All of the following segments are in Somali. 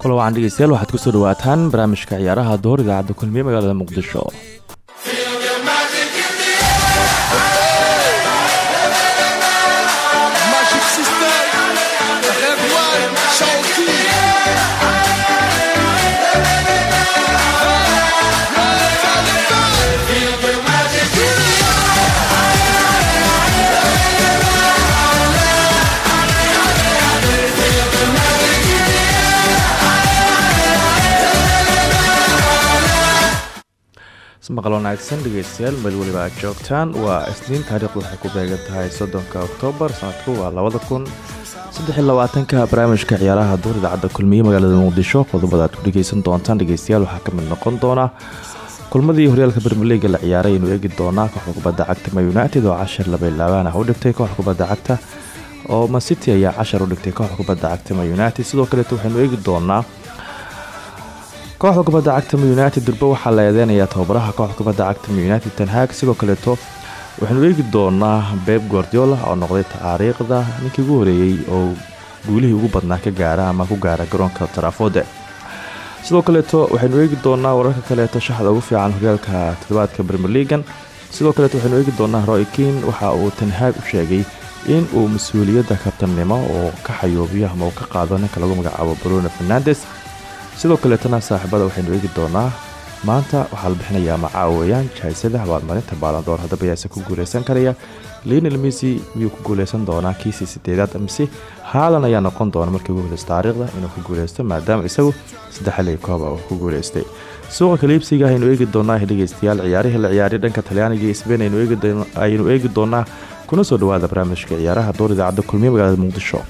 kula wacan dhegeystayaal waxaad ku soo dhawaataan barnaamijka ciyaaraha duhur idaacadda kulmiye magaalada muqdisho maqal wanaagsan meel weliba aad joogtaan waa isniin taariikhdu waxay ku beegan tahay soddonka oktoobar sanadku waa labada kun saddexiyolabaatanka barnaamijka ciyaaraha duur idaacadda kulmiye magaalada muqdisho qodobada aad ku dhegeysan doontaan dhegeystayaal waxaa ka mid noqon doona kulmadii horyaalka bermaleega la ciyaaray aynu eegi doonaa kooxda kubadda cagta ma united oo cashar labaylaabaan ah. U dhigtay kooxda kubadda cagta oo macity ayaa cashar u dhigtay kooxda kubadda cagta ma united. Sidoo kaleeto waxaynu eegi doonaa kooxda kubadda cagta united durbe waxaa la eedeynayaa tababaraha kooxda kubadda cagta united tanhaag sidoo kaleeto waxaynu eegi doonaa beb guardiola oo noqday taariikhda ninkii ugu horeeyey oo guulihii ugu badnaa ka gaara ama ku gaara garoonka tarafode sidoo kaleeto waxaynu eegi doonaa wararka kaleeto shaxda ugu fiican horyaalka toddobaadka bermeligan sidoo kaleeto waxaynu eegi doonaa roykin waxa uu tanhaag u sheegay in uu mas'uuliyadda kabtannimo oo ka xayoobiyo ama uu ka qaado ninka lagu magacaabo bruno fernandes sidoo kaleetana saaxiibada waxaynu eegi doonaa maanta waxaa la bixinayaa macaaweyaan jahaysada abaalmarinta baalandoor haddaba yaase ku guuleysan karaya. Lionel messi miyuu ku guuleysan doonaa kiisii sideedaad mise haalan ayaa noqon doona markii ugu horeysa taariikhda inuu ku guuleysto maadaama isagu saddex xilli kooba uu ku guuleystay. Suuqa kaliibsiga aynu eegi doonaa dhegeystayaal ciyaarihii la ciyaaray dhanka talyaaniga iyo sbain aynu eegi doonaa kuna soo dhawaada barnaamijka ciyaaraha door idaacadda kulmiye magaalada muqdisho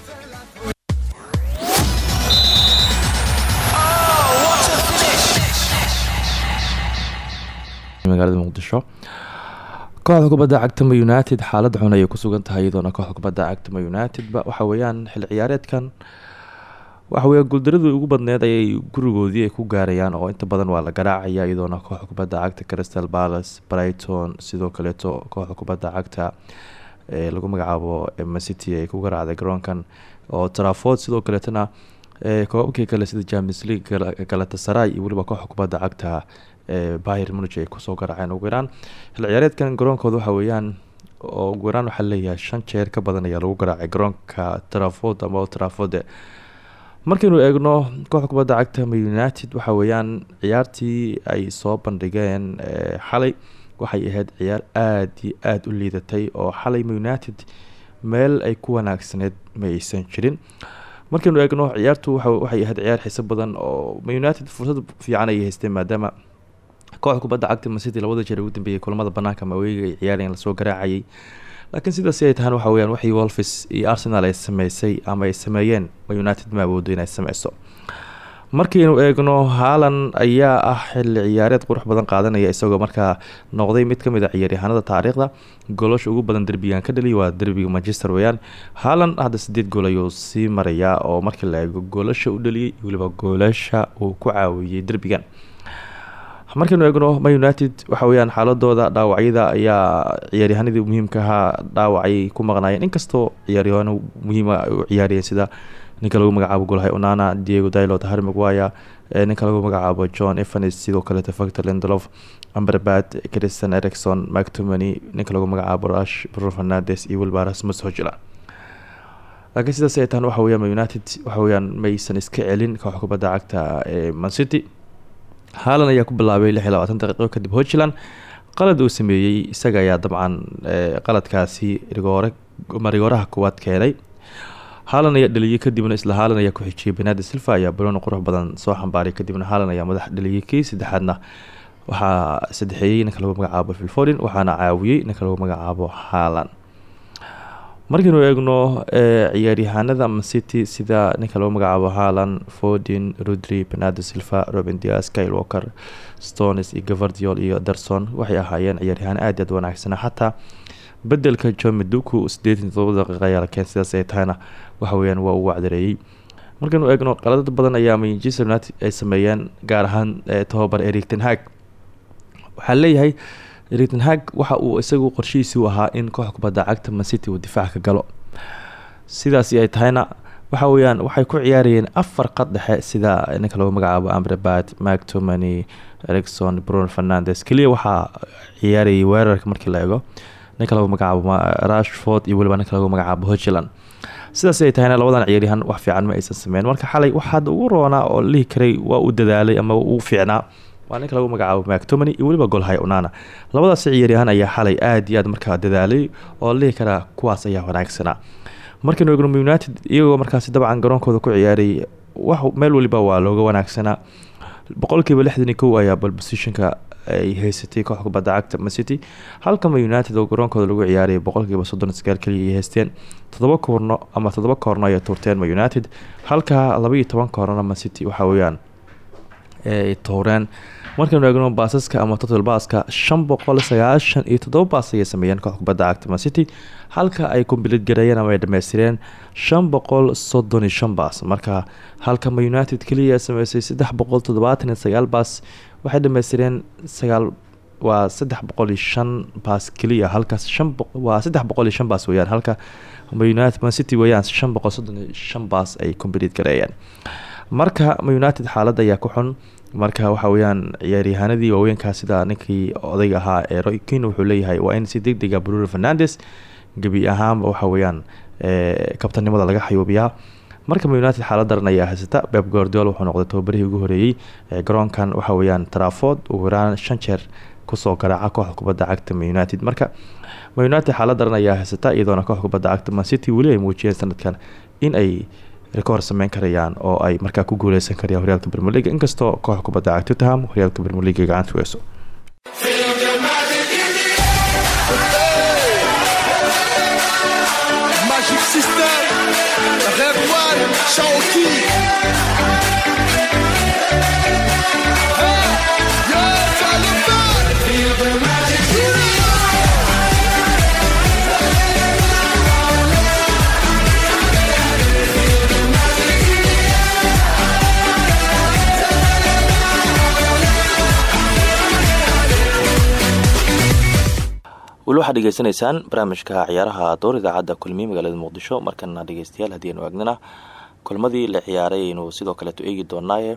magaalada muqdisho. Kooxda kubadda cagta ma united xaalad xun ayay kusugan tahay iyadoona kooxda kubadda cagta ma united-ba. Waxa weeyaan xil ciyaareedkan waxaweya guuldaradii ugu badneed ayay gurigoodii ay ku gaarayaan oo inta badan waa la garaacaya iyadoona kooxda kubadda cagta crystal palace brighton sidoo kaleeto kooxda kubadda cagta ee lagu magacaabo macity ay ku garaacday garoonkan. Oo traford sidoo kaleetona koobabkii kale sida james league galatasaray iyo weliba kooxda kubadda cagta bayer munich ay ku soo garaaceen ugu yaraan. Xil ciyaareedkan garoonkooda waxa weeyaan oo ugu yaraan waxaa leeyahay shan jeer ka badan ayaa lagu garaacay garoonka traford ama traford markaynu eegno kooxda kubadda cagta ma united waxa weeyaan ciyaartii ay soo bandhigeen xalay. Waxay ahayd ciyaar aada iyo aada u liidatay oo xalay ma united meel ay ku wanaagsaneyd ma aysan jirin. Markaynu eegno ciyaartu waxay ahayd ciyaar xiiso badan oo ma united fursad fiican ayay haysteen maadaama kooxda kubadda cagta macity labada jeer ugu dambeeyay kulamada banaanka maweega ay ciyaareen la soo garaacayay. Laakiin sidaasi ay tahaan waxa weyaan waxii wolfis iyo arsenal ay sameysay ama ay sameeyeen united ma awoodo inay sameyso. Markaynu eegno haalan ayaa ah xilli ciyaareed qurux badan qaadanaya isagoo markaa noqday mid ka mid a ciyaaryahaanada taariikhda. Goolasha ugu badan derbigan ka dhaliya waa derbiga manchester weyaan haalan hadda sideed gool ayuu sii marayaa oo markii la eego goolasha u dhaliyay weliba goolasha uu ku caawiyey derbigan markaynu eegno ma united waxa weyaan xaaladooda dhaawacyada ayaa ciyaaryahanadii muhiimka ahaa dhaawacay ku maqnaayeen. Inkastoo ciyaaryahaano muhiima u ciyaariyeen sida ninka lagu magacaabo golhay onana diego dilot harry maguaya ninka lagu magacaabo john evans sidoo kaleeto factor lendolof amberbad christian ericson mactomany ninka lagu magacaabo rash bruno fernandes iyo wilba rasmus hojla laakiin sidaas ay waxa weyaan ma united waxa weyaan maysan iska celin kubadda cagta ee mancity haalan ayaa ku bilaabay lix iyo labaatan daqiiqo kadib hochland qalad uu sameeyey isaga ayaa dabcan qaladkaasi rigoore marigooraha kuwaad keenay. Haalan ayaa dhaliyey kadibna isla haalan ayaa ku xijiyay benadi silva ayaa baloon qurux badan soo xambaaray kadibna haalan ayaa madax dhaliyey kii saddexaadna. Waxaa saddexeeyey ninka lagu magacaabo filfodin waxaana caawiyey ninka lagu magacaabo haalan markaynu eegno ciyaaryahaanada mancity sida ninka lagu magacaabo halan fordin rodri benado silva robin dias kyle walker stones iyo gavardiol iyo darson waxay ahaayeen ciyaaryahaan aad aad wanaagsana xataa bedelka john meduku sideetan todoba ayaa la keen sidaas ay tahayna waxa weyaan waa uu wacdareeyey markaynu eegno qaladad badan ayaa manchester united ay sameeyeen gaar ahaan tobabar ericton hag. Waxaa leeyahay ericton hag waxa uu isagu qorshihiisi u ahaa in koox kubadda cagta mancity uu difaac ka galo. Sidaasi ay tahayna waxa weyaan waxay ku ciyaarayeen afar qad dhexe sida ninka lagu magacaabo amrabat mactomany ericson bruno fernandes. Keliya waxaa ciyaarayay weerarka markii la eego ninka lagu magacaabo rashford iyo weliba ninka lagu magacaabo hogeland sidaas ay tahayna labadan ciyaaryahan wax fiican ma aysan sameyn. Marka xalay waxaad ugu roonaa oo lihi karay waa uu dadaalay ama uu fiicnaa waa ninka lagu magacaabo mactomany iyo weliba golhay unana labadaas ciyaaryahan ayaa xalay aad iyo aad markaa dadaalay oo lihi karaa kuwaas ayaa wanaagsanaa markaynu eegno united iyagoo markaasi dabcan garoonkooda ku ciyaaray wax meel waliba waa looga wanaagsanaa boqolkiiba lixdan iyo kow ayaa ay haysatay koox kubadda cagta macity halkama united oo garoonkooda lagu ciyaarayay boqolkiiba soddon sagaal ay haysteen. Toddoba koorno ama toddoba koorno ayay tuurteen ma united. Halka laba iyo toban koornona macity weeyaan ay tuureen markaynu eegno baasaska ama total baaska shan boqol sagaashan iyo toddoba baas ayay sameeyeen koox kubadda cagta macity halka ay kombilid gareeyeen ama ay dhameystireen shan boqol soddon iyo shan baas. Marka halka ma united keliya sameysay saddex boqol toddobaatan iyo sagaal baas waxay dhameystireen sagaal waa saddex boqol iyo shan baas keliya halkaas shan waa saddex boqol iyo shan baas weyaan halka ma united man city weyaan shan boqol soddon iyo shan baas ay kombilid gareeyeen marka ma united xaaladda ayaa ku xun. Marka waxa weyaan ciyaaryahaanadii waaweynkaa sida ninkii odayga ahaa ee roykin wuxuu leeyahay waa in si deg dega bruno fernandes gebi ahaanba waxa weyaan kabtanimada laga xayuubiyaa marka ma united xaalad daran ayaa haysata. Beb gordiol wuxuu noqday tobabarihii ugu horeeyey ee garoonkan waxa weyaan traford ugu yaraan shan jeer ku soo garaaca kooxda kubadda cagta united. Marka ma united xaalad daran ayaa haysata iyadoona kooxda kubadda cagta man city weli ay muujiyeen sanadkan in ay rekoor sameyn karayaan oo ay markaa ku guuleysan karayaan horyaalka bermer leaga inkastoo kooxda kubadda cagta tottenham horyaalka bermer leaga gacanta Magic waxaad dhegeysanaysaan barnaamijka ciyaaraha door idaacadda kulmiye magaalada muqdisho. Markana dhegeystayaal haddiinu eegnana kulmadii la ciyaaray aynu sidoo kaleeto eegi doonaaye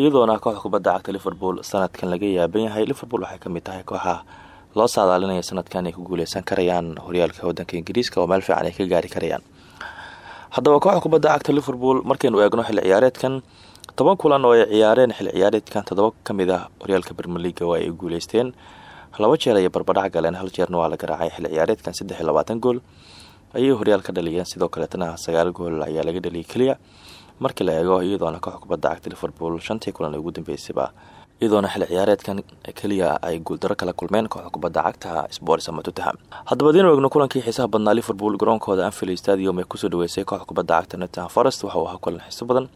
iyadoona kooxda kubadda cagta liverpool sanadkan laga yaaban yahay. Liverpool waxay ka mid tahay kooxa loo saadaalinaya sanadkan ay ku guuleysan karayaan horyaalka wadanka ingiriiska oo meel fiican ay ka gaari karayaan. Haddaba kooxda kubadda cagta liverpool markaynu eegno xilli ciyaareedkan toban kulan oo ay ciyaareen xilli ciyaareedkan toddoba ka mid ah horyaalka bermeliga oo ay guuleysteen laba jeer ayay barbadhac galeen hal jeerna waa la garaacay xilli ciyaareedkan saddex iyo labaatan gool. Ayay horyaal ka dhaliyeen sidoo kaleetana sagaal gool ayaa laga dhaliyay keliya markii la eego iyadoona koox kubadda cagta liverpool shantii kulan ugu dambeysayba iyadoona xilli ciyaareedkan keliya ay guuldaro kala kulmeen kooxda kubadda cagta sports ama tottenham. Haddaba diinu eegno kulankii xiisaha badnaa liverpool garoonkooda anfield stadium ay ku soo dhaweysay kooxda kubadda cagta nottingham forest waxa uu ahaa kulan xiiso badan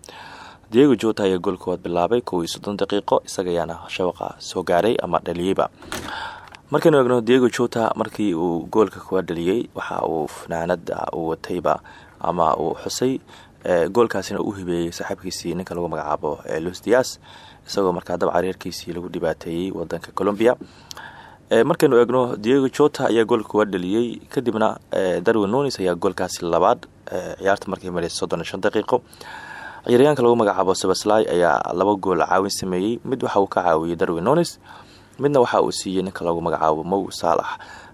diego jota ayaa goolkoowaad bilaabay kow iyo soddon daqiiqo isaga ayaana shabaqa soo gaaray ama dhaliyeyba markaynu eegno diego jota markii uu goolka koowaad dhaliyey waxa uu fanaanada uu watayba ama uu xusay goolkaasina u hibeeyey saaxiibkiisii ninka lagu magacaabo los dias isagoo markaa dab cariirkiisii lagu dhibaateeyey wadanka colombia. Markaynu eegno diego jota ayaa goolka koowaad dhaliyey kadibna darwin nunis ayaa goolkaasi labaad ciyaarta markay mareysa soddon shan daqiiqo ciyaaryaanka lagu magacaabo sebaslai ayaa laba gool caawin sameeyey. Mid waxa uu ka caawiyey darwin nunis midna waxa uu siiyey ninka lagu magacaabo mow saalax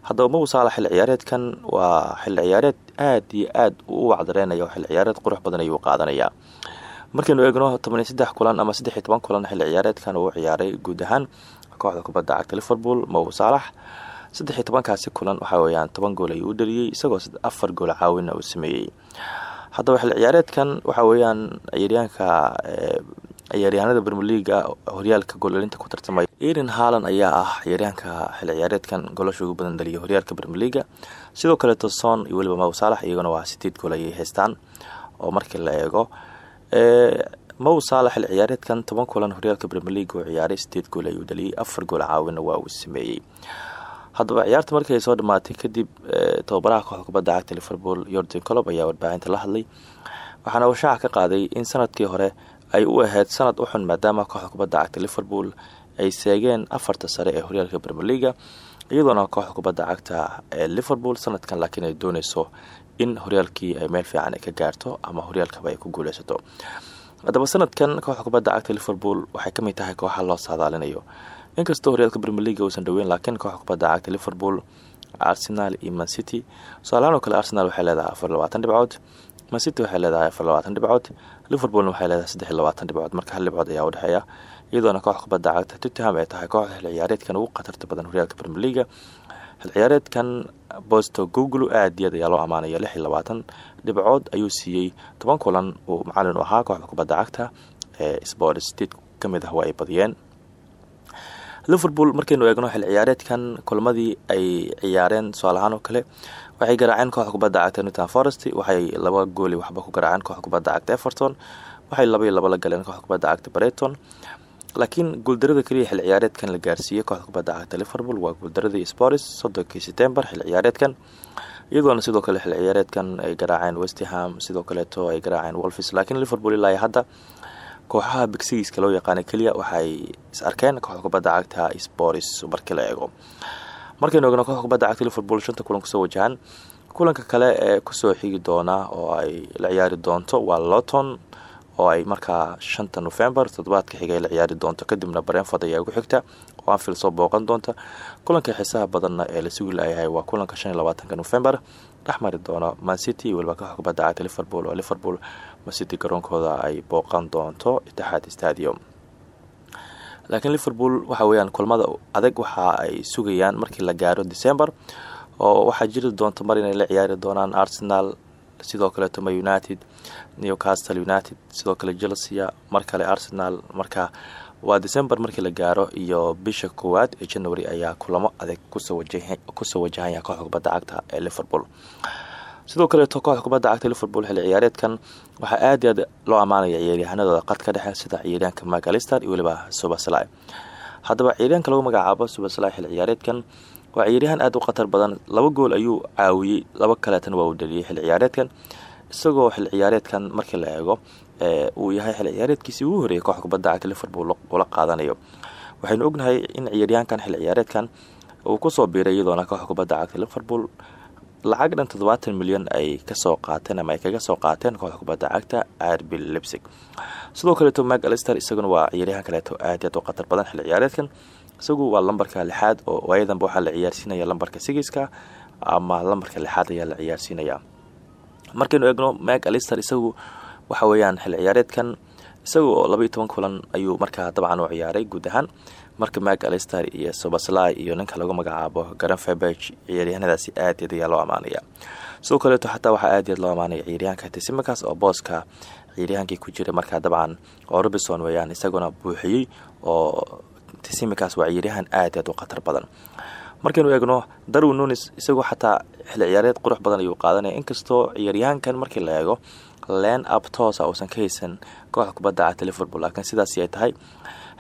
haddaba mow saalax xilli ciyaareedkan waa xilli ciyaareed aad iyo aad u wacdareynayo xilli ciyaareed qurux badan ayuu qaadanayaa markaynu eegno tobaniyo saddex kulan ama saddex iyo toban kulan xilli ciyaareedkan uu ciyaaray guud ahaan kooxda kubadda cagta liverpool mow saalax saddex iyo tobankaasi kulan waxa weyaan toban gool ayuu u isagoo afar gool caawinna uu sameeyey haddaba xilli ciyaareedkan waxa weeyaan ciyaaryaanka ciyaaryahanada bermeliga horyaalka gooldhalinta ku tartamaya erin haalan ayaa ah ciyaaryahanka xilli ciyaareedkan golosha ugu badan dhaliya horyaalka bermeliga sidoo kaleeto son iyo weliba mow saalax iyaguna waa sideed gool ayay haystaan oo markii la eego. Mow saalax xil ciyaareedkan toban kulan horyaalka league uu ciyaaray sideed gool ayuu dhaliyay afar gool caawina waa uu sameeyey haddaba ciyaarta markii soo dhamaatay kadib tababaraha kooxda kubadda cagta liverpool yordan colob ayaa warbaahinta la hadlay. Waxaana uu shaaca ka qaaday in sannadkii hore ay u ahayd sanad u xun maadaama kooxda kubadda cagta liverpool ay seegeen afarta sare ee horyaalka leaga iyadoona kooxda kubadda cagta ee liverpool sanadkan laakiin ay dooneyso in horyaalkii ay meel fiican ka gaarto ama horyaalkaba ay ku guuleysato haddaba sanadkan kooxda kubadda cagta liverpool waxay ka mid tahay kooxa loo saadaalinayo inkastoo horyaalka premier leaga uusan dhaweyn laakiin kooxda kubadda cagta liverpool arsenal iyo mancity tusaalahaan oo kale arsenal waxay leedahay afar labaatan dhibcood mancity waxay leedahay afar labaatan dhibcood waxay leedahay saddex iyo marka hal dhibcood ayaa udhexeeya iyadoona kooxda kubadda cagta tottenham ay tahay kooxda xil ciyaareedkan ugu khatarta badan horyaalka premier leaga xil ciyaareedkan bosto google aad iyad ayaa loo amaanaya lix iyo dhibcood ayuu siiyey. Toban kulan uu macalin u ahaa kooxda kubadda cagta ee sports state ka mid ah waa ay badiyeen liverpool markaynu eegno xil ciyaareedkan kulmadii ay ciyaareen tusaalahaan oo kale waxay garaaceen kooxda kubadda cagta newton forest waxay laba gooli waxba ku garaaceen kooxda kubadda cagta everton waxay laba iyo laba la galeen kooxda kubadda cagta breton laakiin guuldarada keliya xil ciyaareedkan la gaarsiiyey kooxda kubadda cagta liverpool waa guuldaradii sports soddonkii setembar xil ciyaareedkan. Iyadoona sidoo kale xil ciyaareedkan ay garaaceen westham sidoo kaleeto ay garaaceen wolfis laakiin liverpool ilaa hadda kooxaha bigsigiiska loo yaqaana keliya waxay is arkeen kooxda kubadda cagta sports markii la eego. Markaynu eegno kooxda cagta liverpool shanta kulan ku soo wajahan. Kulanka kale ee ku soo xigi doona oo ay la ciyaari doonto waa loton oo ay markaa shanta november toddobaadka xiga ay la ciyaari doonto. Kadibna brentford ayaa ugu xigta oo anfield soo booqan doonta. Kulanka xiisaha badanna ee la sugi layahay waa kulanka shan november. Dhexmari doono mancity iyo liverpool oo liverpool mancity garoonkooda ay booqan doonto itixaad stadium. Laakiin liverpool waxa weyaan kulmada adag waxa ay sugayaan markii la gaaro december oo waxaa jiri doonta mar inay la ciyaari doonaan arsenal sidoo kale toma united newcastle united sidoo kale chelsea mar kale arsenal marka waa december markii la gaaro iyo bisha koowaad ee january ayaa kulamo adag ku soo wajahanya kooxda kubadda cagta ee liverpool sidoo kaleeto kooxda kubadda cagta liverpool xilli ciyaareedkan. Waxaa aad aad loo ammaanaya ciyaaryahanadooda qad ka dhexe sida ciyaaryahanka macalister iyo weliba subasly haddaba ciyaaryahanka lagu magacaabo subasly xilli ciyaareedkan waa ciyaaryahan aada u khatar badan. Laba gool ayuu caawiyey laba kaleetana waa uu dhaliyay xilli ciyaareedkan. Isagoo xilli ciyaareedkan markii la eego uu yahay xilli ciyaareedkiisii ugu horreeyay kooxda kubadda cagta liverpool ula qaadanayo. Waxaynu ognahay in ciyaaryahankan xilli ciyaareedkan uu ku soo biiray iyadoona kooxda kubadda cagta liverpool lacag dhan toddobaatan milyan ay ka soo qaateen ama ay kaga soo qaateen kooxda kubadda cagta arbil lipsig sidoo kaleeto mag alister isaguna waa ciyaaryahan kaleeto aad aad u khatar badan xilli ciyaareedkan. Isagu waa lambarka lixaad oo waayadanba waxaa la ciyaarsiinaya lambarka sigiska ama lambarka lixaad ayaa la ciyaarsiinaya markaynu eegno mag alister isagu waxa weeyaan xilli ciyaareedkan isaga oo laba iyo toban kulan ayuu markaa dabcan u ciyaaray guud ahaan marka mag alister iyo sobasly iyo ninka lagu magacaabo garan febeg ciyaaryahanadaasi aad ayaa loo amaanaya. Sidoo kaleeto xataa waxaa aad loo amaanaya ciyaaryahanka tisimakas oo booska ciyaaryahankii ku jira markaa dabcan oo robinson isaguna buuxiyey oo tisimakas waa ciyaaryahan aad aad badan. Markaynu eegno darwin nunis isagoo xataa xilli ciyaareed qurux badan ayuu qaadanaya. Inkastoo ciyaaryahankan markii la eego len up toosa uusan ka haysan kooxda kubadda cagta liverpool laakiin sidaasi ay tahay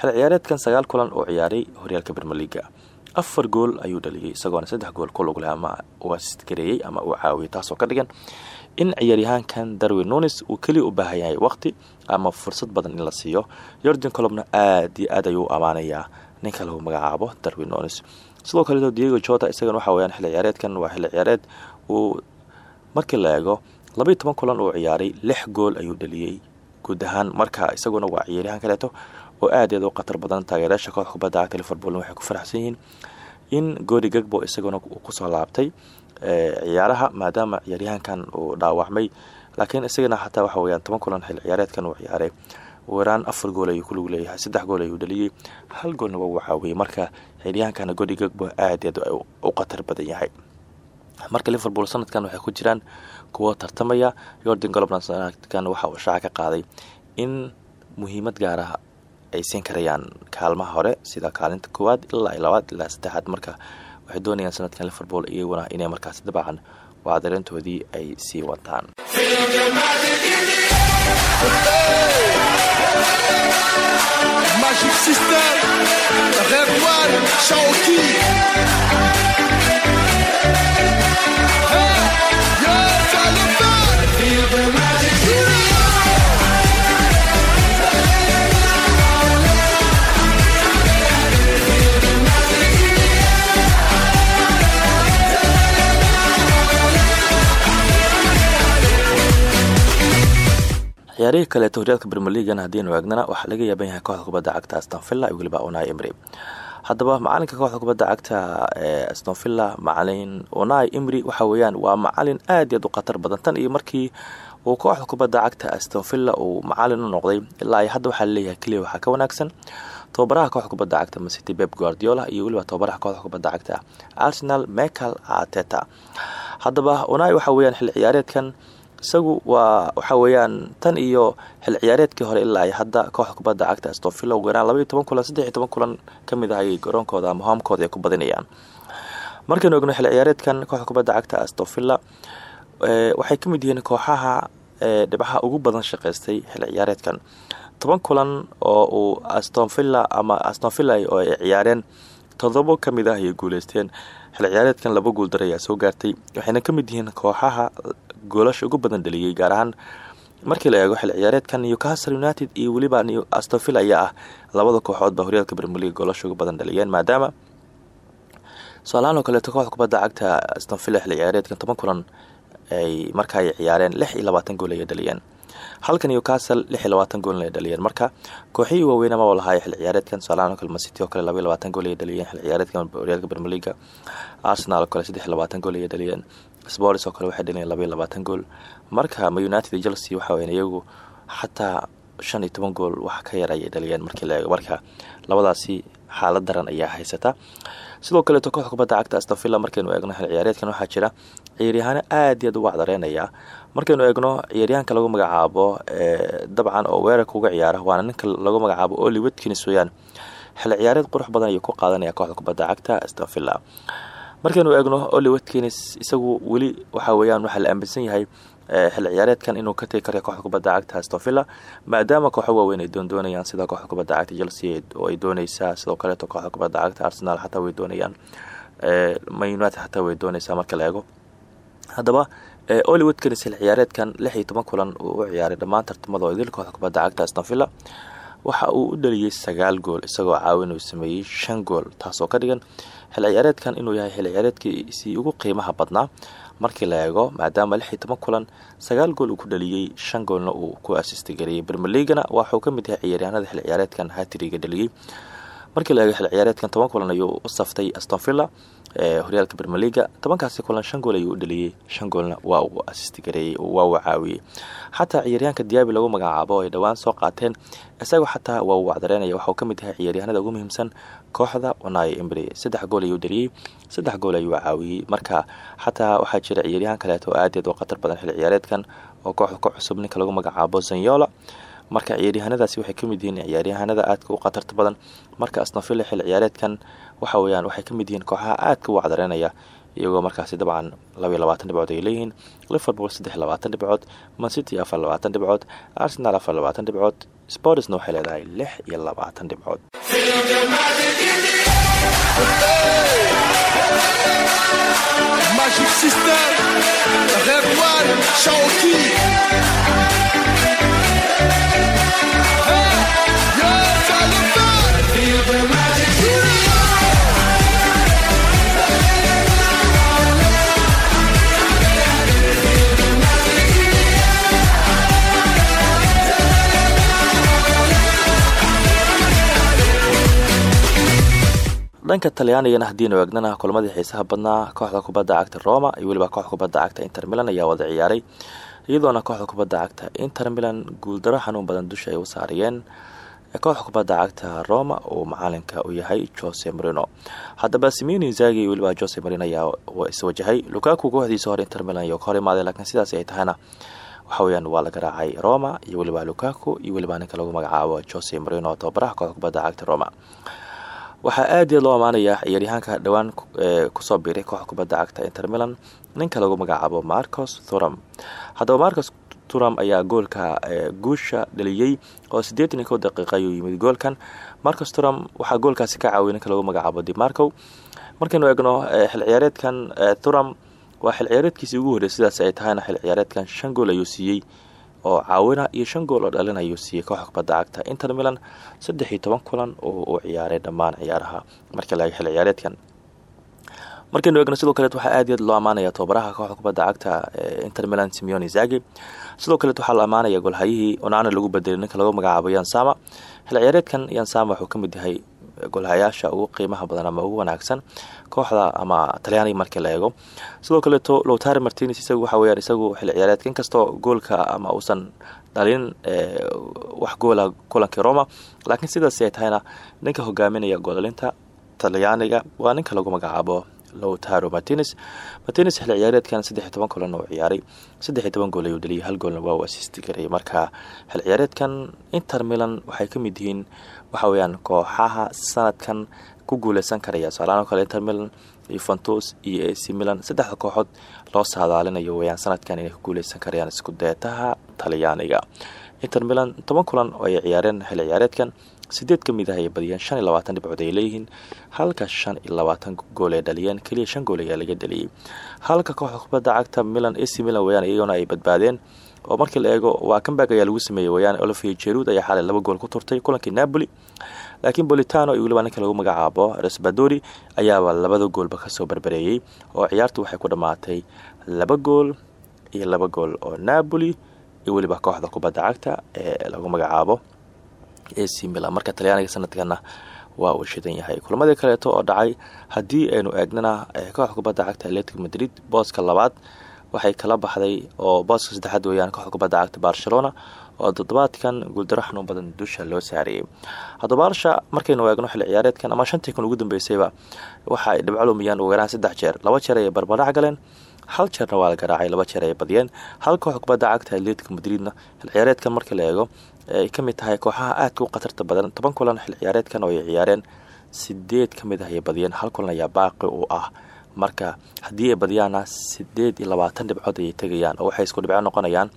xilli ciyaareedkan sagaal kulan oo ciyaaray horyaalka bermeliga afar gool ayuu dhaliyay isagoona saddex gool ku lugleh ama uu asgareeyey ama uu caawiyay taasoo ka dhigan in ciyaaryahaankan darwin nunis uu keliya u baahan yahay waqti ama fursad badan in la siiyo. Yordan colobna aad iyo aad ayuu u ninka lagu magacaabo darwin nunis sidoo kaleeto diego jota isagana waxa weyaan xilli ciyaareedkan waa xilli ciyaareed uu markii la eego labaiyo toban kulan uu ciyaaray lix gool ayuu dhaliyey guud ahaan marka isaguna waa ciyaaryahan kaleeto oo aad aad u khatar badan taageerayaasha kooxda kubadda waxay ku faraxsan in godi gagbo isaguna ku soo laabtay ciyaaraha maadaama ciyaaryahankan uu dhaawacmay. Laakiin isagana xataa waxa weyaan toban kulan xil ciyaareedkan uu ciyaaray. Weeraan afar gool ayuu kulug leeyahay saddex gool ayuu dhaliyey hal goolna waa uu caawiyey marka ciyaaryahankana godi gagbo aad aad u khatar badan yahay. Marka liverpool sanadkan waxay ku jiraan kuwo tartamaya. Yordan golobna sanadkan waxa uu shaaca ka qaaday in muhiimad gaarah ay siin karayaan kaalmaha hore sida kaalinta koowaad ilaa labaad ilaa saddexaad marka waxay doonayaan sanadkan liverpool iyaguna inay markaasi dabcan wacdareyntoodii ay sii wataan ciyaarihii kaleeto horyaalka brmeligan haddiinu eegnana waxaa laga yaaban yahay kooxda kubadda cagta astonvilla iyo weliba unai imri haddaba macalinka kooxda kubadda cagta ee astonvilla macalin unai imri waxa weeyaan waa macalin aad iyo aad u khatar badan tan iyo markii uu kooxda kubadda cagta astonvilla uu macalin noqday ilaa hadda waxaa la leeyahay keliya waxaa ka wanaagsan tobabaraha kooxda kubadda cagta masity beb guardiola iyo weliba tobabaraha kooxda kubadda cagta arsenal michael ateta haddaba unai waxa weyaan xil ciyaareedkan isagu waa waxa weeyaan tan iyo xil ciyaareedkii hore ilaa hadda kooxda kubadda cagta astonvilla ugu yaraan labaiyo toban kulan saddex iyo toban kulan ka ah ayay garoonkooda ama hoomkooda ay ku badinayaan. Markaynu egno xil ciyaareedkan kooxda kubadda cagta astonvilla waxay ka mid yihiin kooxaha dhibcaha ugu badan shaqaystay xil ciyaareedkan. Toban kulan oo uu astonvilla ama astonvilla oo ay ciyaareen todobo ka mid ah ayay guuleysteen. Xil ciyaareedkan laba guuldar ayaa soo gaartay. Waxayna ka yihiin kooxaha goolasha ugu badan dhaliyey gaar ahaan markii la eego xil ciyaareedkan newcastle united iyo weliba astonvilla ayaa ah labada kooxood ba horyaalka brmelig goolasha ugu badan dhaliyeen maadaama soalaan oo kaleeto kooxda kubadda cagta astonvilla xil ciyaareedkan toban kulan ay marka ay ciyaareen lix iyo labaatan gool ayay dhaliyeen halka newcastle goolna ay dhaliyeen. Marka kooxihii waaweyn amaba lahaay xil ciyaareedkan soalaan oo kale masity oo kale gool ayay dhaliyeen. Xil ciyaareedkan horyaalka brmeliga arsenal oo kale gool ayay dhaliyeen. Sports oo kale waxay dhaliyeen gool. Marka ma united iyo chelsea waxa weyan iyagu xataa shan iyo toban gool wax ka yar ayay dhaliyeen markii la marka labadaasi xaalad daran ayaa haysata. Sidoo kaleeto kooxda kubadda cagta astonvilla markaynu eegno xil ciyaareedkan waxaa jira ciyaaryahaano aad iyo aad uga cdareynaya markaynu eegno ciyaaryahanka lagu magacaabo dabcan oo weerarka uga ciyaara waana ninka lagu magacaabo oli watkins weyaan xil ciyaareed qurux badan ayuu ku qaadanaya kooxda kubadda cagta astonvilla markaynu eegno oli watkins isagu weli waxa weyaan waxaa la aaminsan yahay xil ciyaareedkan inuu ka tegi karayo kooxda kubadda cagta astonvilla maadaama kooxo waaweyn ay doondoonayaan sida kooxda kubadda cagta chelsea oo ay dooneysaa sidoo kaleeto kooxda kubadda cagta arsenal xataa way doonayaan. Man united xataa way dooneysaa marka la eego. Haddaba oli watkins xil ciyaareedkan lix iyo toban kulan uu u ciyaaray dhammaan tartamada oo idil kooxda kubadda cagta astonvilla waxa uu u dhaliyey sagaal gool isagoo caawin uu sameeyey shan gool taasoo ka dhigan xil ciyaareedkan inuu yahay xil ciyaareedkiisii ugu qiimaha badnaa markii la eego maadaama lix iyo toban kulan sagaal gool uu ku dhaliyey shan goolna uu ku asisti gariyey bermeligana waxuu ka mid yahay ciyaaryahanada xil ciyaareedkan hatriga dhaliyey markii la eego xil ciyaareedkan toban kulan ayuu u saftay astonvilla horyaalka bermeliga tobankaasi kulan shan gool ayuu u dhaliyey shan goolna waa uu asisti gareeyey waa uu caawiyey xataa ciyaaryahanka diyaabi lagu magacaabo ay dhowaan soo qaateen isaga xataa waa uu wacdareynaya waxauu ka mid yahay ciyaaryahanada ugu muhiimsan kooxda wanai imbre saddex gool ayuu dhaliyey saddex gool ayuu caawiyey marka xataa waxaa jira ciyaaryahan kaleeto oo aad aad u khatar badan xil ciyaareedkan oo kooxda ku cusub ninka lagu magacaabo zanyola marka ciyaaryahanadaasi waxay ka mid yihiin ciyaaryahanada aadka u khatarta badan. Marka astonvilla xil ciyaareedkan waxa weyaan waxay ka mid yihiin kooxaha aadka u wacdareynaya iyagoo markaasi dabcan labaiyo labaatan dhibcood ay leeyihiin liverpool saddex labaatan dhibcood mancity afar labaatan dhibcood arsenal afar labaatan dhibcood sportsna waxay leedahay lix iyo labaatan dhibcood dhanka talyaanigana haddiinu eegnana kulamadii xiisaha badnaa kooxda kubadda cagta roma iyo weliba kooxda kubadda cagta inter milan ayaa wada ciyaaray. Iyadoona kooxda kubadda cagta inter milan guuldaro xanuun badan dusha ay u saariyeen kooxda kubadda cagta roma uu macalinka u yahay jose marino haddaba simeni zagi weliba jose marino ayaa iswajahay lukaku kooxdiisa hore inter milan iyo ka hor imaaday laakiin sidaas ay tahayna waxa weyaan waa laga raacay roma iyo weliba lukaku iyo weliba ninka lagu magacaabo jose marino tababaraha kooxda cagta roma waxaa aad loo amaanayaa ciyaaryahaanka dhowaan ku soo biiray kooxda kubadda cagta inter milan ninka lagu magacaabo marcos thuram. Haddaba marcos turam ayaa goolka guusha dhaliyey oo siddeetan iyo kow ayuu yimid goolkan. Marcos turam waxaa goolkaasi ka caawiyay ninka lagu magacaabo dimarcow markaynu eegno xil ciyaareedkan thuram waa xil ciyaareedkiisii ugu horrey sidaas ay tahayna xil ciyaareedkan shan gool ayuu siiyey oo caawina iyo shan gool oo dhalin ayuu siiyey kooxda kubadda cagta inter milan saddex iyo toban kulan oo uu ciyaaray dhammaan ciyaaraha. Marka laga xil ciyaareedkan markaynu eegno sidoo kaleet waxaa aad iyaad loo amaanaya tobabaraha kooxda kubadda cagta inter milan simeone zagi sidoo kaleet waxaa la amaanaya golhayihii onaana lagu bedelay ninka lagu magacaabo yansama xil ciyaareedkan yansama wuxuu ka mid yahay golhayaasha ugu qiimaha badan ama ugu wanaagsan kooxda ama talyaaniga markii la eego. Sidoo kaleeto lowtari martines isagu waxa weyaan isagu xil ciyaareedka inkastoo goolka ama uusan dhalin wax goola kulankii roma laakiin sidaas ay tahayna ninka hogaaminaya goolalinta talyaaniga waa ninka lagu magacaabo lowtaro martines martines xil ciyaareedkan saddex toban kulan oo ciyaaray. Saddex toban gool ayuu dhaliyay hal goolna waa uu asisti garay marka xil ciyaareedkan inter milan waxay ka mid waxa weyaan kooxaha sanadkan ku guuleysan karaya tusaalahaan oo kale inter milan yuventus iyo ac milan saddexda kooxood loo saadaalinayo weyaan sanadkan inay ku guuleysan karayaan isku deetaha talyaaniga. Inter milan toban kulan oo ay ciyaareen xil ciyaareedkan. Sideed ka mid ah ay badiyeen shan iyo dhibcood ay leeyihiin halka shan iyo labaatan gool ay dhaliyeen. Keliya shan gool ayaa laga dhaliyey halka kooxda kubadda cagta milan ac milan weyaan iyaguna ay badbaadeen oo markii la eego waa kambag ayaa lagu sameeyey weyaan olivia jerud ayaa xalay laba gool ku turtay kulankii napoli. Laakiin bolitano iyo weliba ninka lagu magacaabo. Resbadori ayaaba labada goolba ka soo barbareeyey oo ciyaartu waxay ku dhammaatay laba gool iyo laba gool. Oo napoli iyo weliba kooxda kubadda cagta ee lagu magacaabo ac milan. Marka talyaaniga sanadkana waa uu shidan yahay. Kulamadii kaleeto oo dhacay haddii aynu eegnana kooxda kubadda cagta atletic madrid booska labaad waxay kala baxday oo booska saddexaad weeyaan kooxda kubadda cagta barcelona oo toddobaadkan guuldaro xanuun badan dusha loo saariyey haddaba barsha markaynu eegno xilli ciyaareedkan ama shantii kun ugu dambeysayba waxa ay dhibco lumiyaan ugu yaraan saddex jeer. Laba jeer ayay barbardhac galeen hal jeerna waa garaacay laba jeer ay badiyeen. Hal kooxda kubadda cagta atletic madridna xil ciyaareedkan markii la eego ay ka mid tahay kooxaha aadka u khatarta badan. Toban kulan xil ciyaareedkan oo ay ciyaareen sideed ka mid ah ayay badiyeen hal kulan ayaa baaqi u ah marka haddii ay badiyaana sideed iyo labaatan dhibcood ayay tegayaan oo waxay isku dhibco noqonayaan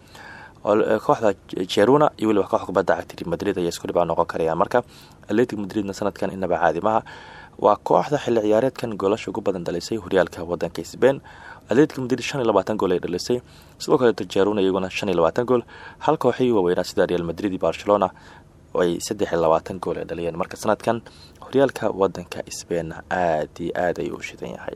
kooxda jeruna iyo weliba kooxda kubadda cagta madrid ayay isku dhibco noqon karayaan. Marka atletic madridna sanadkan inaba caadimaha waa kooxda xilli ciyaareedkan goolasha ugu badan dhalisay horyaalka wadanka sbain atletic madrid shan iyo labaatan gool ay dhalisay sidoo kaleeto jeruna iyaguna shan iyo labaatan gool. Hal kooxii waaweynaa sida real madrid iyo barcelona ay saddex iyo labaatan gool ay dhaliyeen marka sanadkan horyaalka wadanka sbain aad iyo aad ayuu u shidan yahay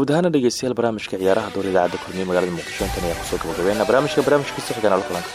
guud ahaana dhegeystayaal barnaamijka ciyaaraha door idaacadda kulmiye magaalada muqdisho intan ayaa ku soo gabagabeena barnaamijka barnaamijkiisa xigana la kulanka